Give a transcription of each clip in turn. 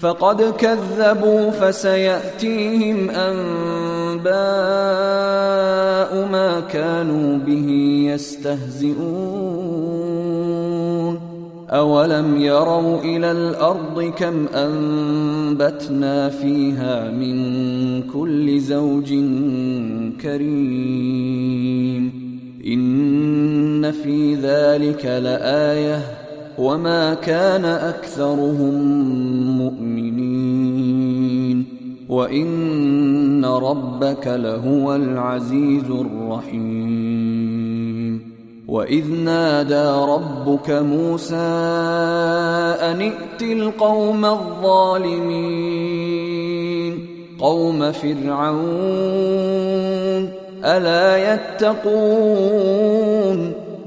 فقد كذبوا فسيأتيهم أنباء ما كانوا به يستهزئون. أولم يروا إلى الأرض كم أنبتنا فيها من كل زوج كريم. إن في ذلك لآيةٌ وما كان اكثرهم مؤمنين وان ربك لهو العزيز الرحيم واذ نادى ربك موسى ان ائت القوم الظالمين قوم فرعون الا يتقون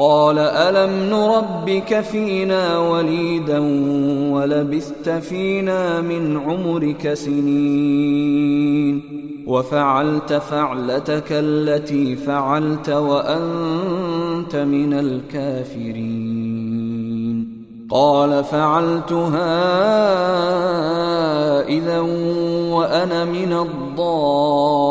قال ألم نربك فينا وليدا ولبثت فينا من عمرك سنين وفعلت فعلتك التي فعلت وأنت من الكافرين قال فعلتها اذا وأنا من الضالين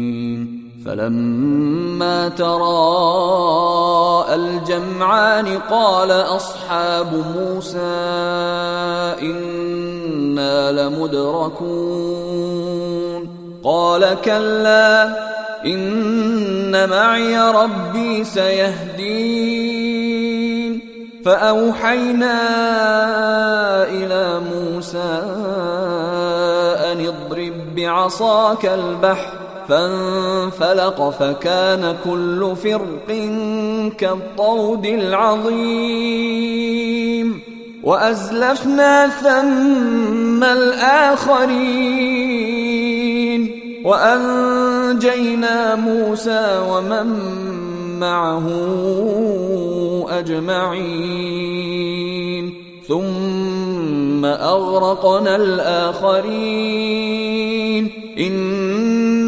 فلما تراءى الجمعان قال أصحاب موسى إنا لمدركون. قال كلا إن معي ربي سيهدين. فأوحينا إلى موسى أن اضرب بعصاك البحر فانفلق فكان كل فرق كالطود العظيم. وأزلفنا ثم الآخرين. وأنجينا موسى ومن معه أجمعين. ثم أغرقنا الآخرين. إن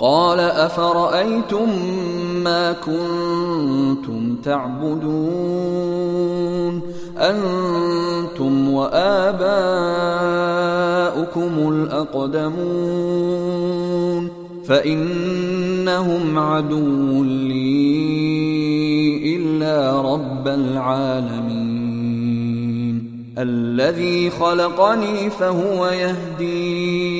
قال أفرأيتم ما كنتم تعبدون؟ أنتم وآباؤكم الأقدمون. فإنهم عدو لي إلا رب العالمين. الذي خلقني فهو يهدين.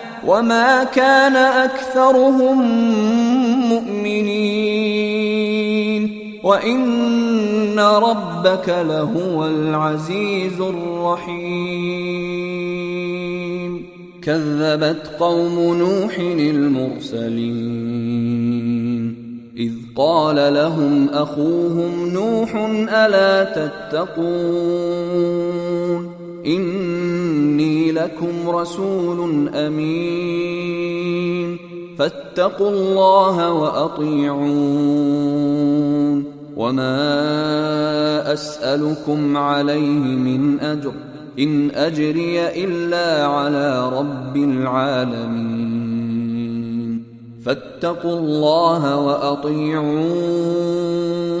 وما كان اكثرهم مؤمنين وان ربك لهو العزيز الرحيم كذبت قوم نوح المرسلين اذ قال لهم اخوهم نوح الا تتقون إني لكم رسول أمين. فاتقوا الله وأطيعون. وما أسألكم عليه من أجر. إن أجري إلا على رب العالمين. فاتقوا الله وأطيعون.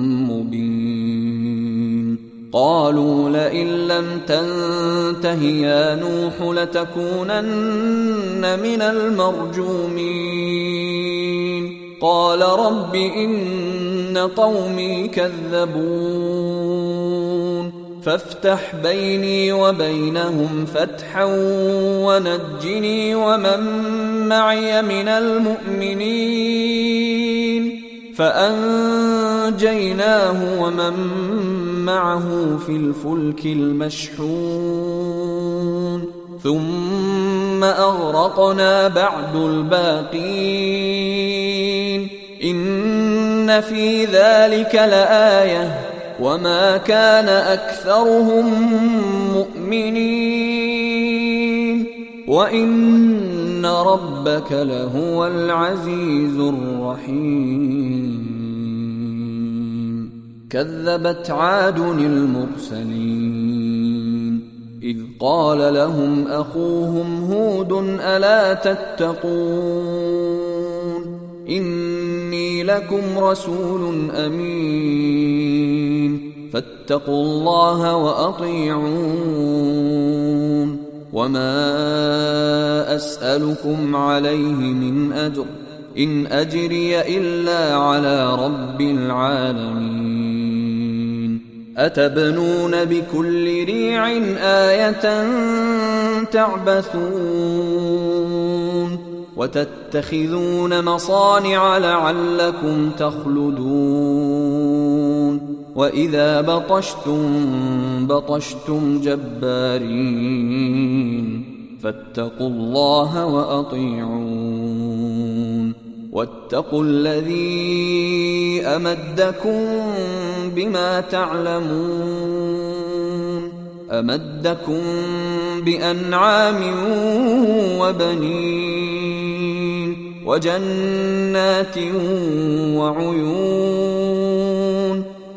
قالوا لئن لم تنته يا نوح لتكونن من المرجومين. قال رب إن قومي كذبون. فافتح بيني وبينهم فتحا ونجني ومن معي من المؤمنين. فأنجيناه ومن معه في الفلك المشحون. ثم أغرقنا بعد الباقين. إن في ذلك لآية. وما كان أكثرهم مؤمنين. وان ربك لهو العزيز الرحيم كذبت عاد المرسلين اذ قال لهم اخوهم هود الا تتقون اني لكم رسول امين فاتقوا الله واطيعون وما اسالكم عليه من اجر ان اجري الا على رب العالمين اتبنون بكل ريع إيه تعبثون وتتخذون مصانع لعلكم تخلدون واذا بطشتم بطشتم جبارين فاتقوا الله واطيعون واتقوا الذي امدكم بما تعلمون امدكم بانعام وبنين وجنات وعيون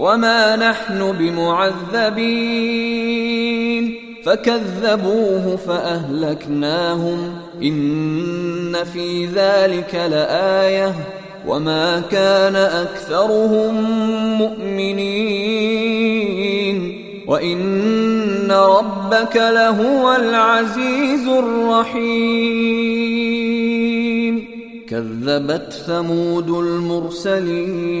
وما نحن بمعذبين فكذبوه فاهلكناهم ان في ذلك لايه وما كان اكثرهم مؤمنين وان ربك لهو العزيز الرحيم كذبت ثمود المرسلين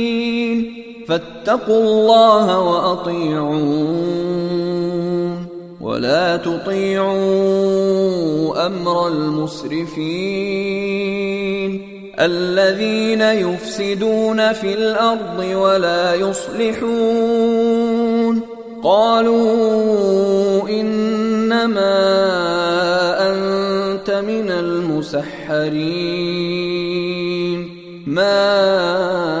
فاتقوا الله وأطيعون ولا تطيعوا أمر المسرفين الذين يفسدون في الأرض ولا يصلحون قالوا إنما أنت من المسحرين ما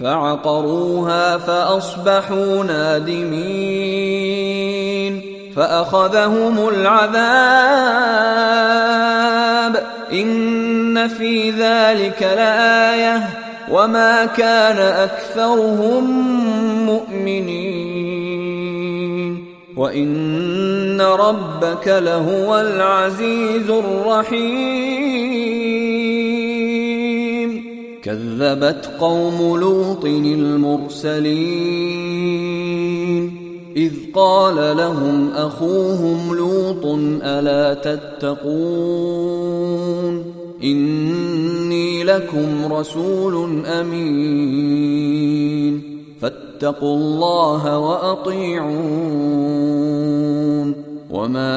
فعقروها فأصبحوا نادمين فأخذهم العذاب إن في ذلك لآية وما كان أكثرهم مؤمنين وإن ربك لهو العزيز الرحيم كذبت قوم لوط المرسلين. إذ قال لهم أخوهم لوط ألا تتقون؟ إني لكم رسول أمين. فاتقوا الله وأطيعون. وما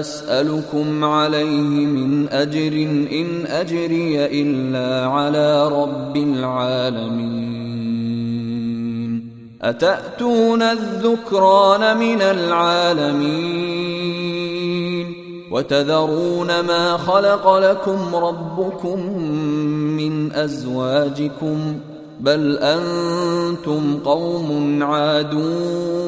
أسألكم عليه من أجر إن أجري إلا على رب العالمين أتأتون الذكران من العالمين وتذرون ما خلق لكم ربكم من أزواجكم بل أنتم قوم عادون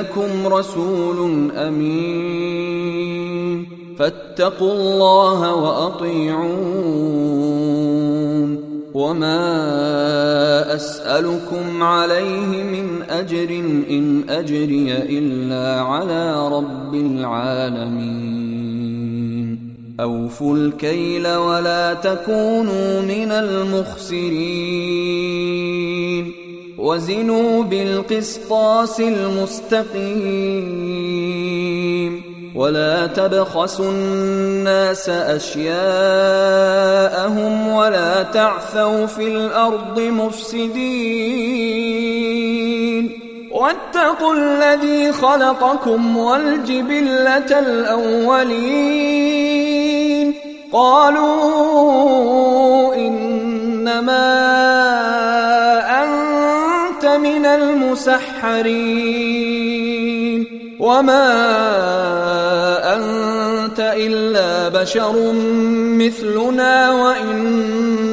لكم رسول أمين. فاتقوا الله وأطيعون. وما أسألكم عليه من أجر إن أجري إلا على رب العالمين. أوفوا الكيل ولا تكونوا من المخسرين. وزنوا بالقسطاس المستقيم ولا تبخسوا الناس أشياءهم ولا تعثوا في الأرض مفسدين واتقوا الذي خلقكم والجبلة الأولين قالوا أنت من المسحرين. وما أنت إلا بشر مثلنا وإن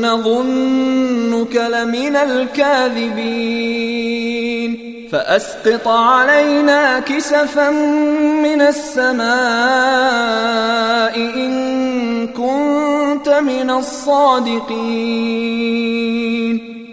نظنك لمن الكاذبين. فأسقط علينا كسفا من السماء إن كنت من الصادقين.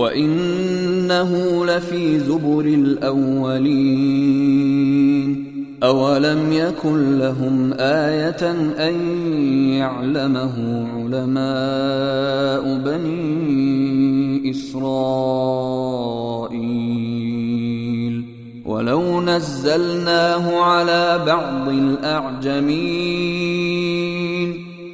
وانه لفي زبر الاولين اولم يكن لهم إيه ان يعلمه علماء بني اسرائيل ولو نزلناه على بعض الاعجمين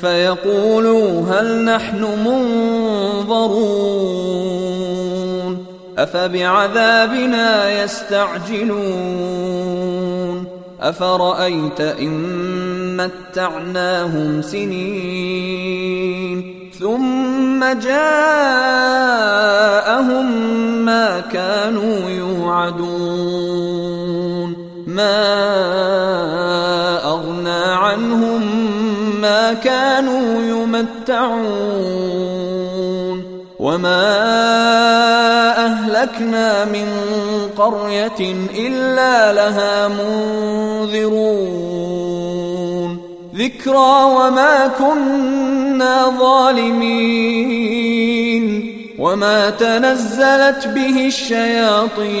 فيقولوا هل نحن منظرون أفبعذابنا يستعجلون أفرأيت إن متعناهم سنين ثم جاءهم ما كانوا يوعدون ما ما كانوا يمتعون وما أهلكنا من قرية إلا لها منذرون. ذكرى وما كنا ظالمين. وما تنزلت به الشياطين.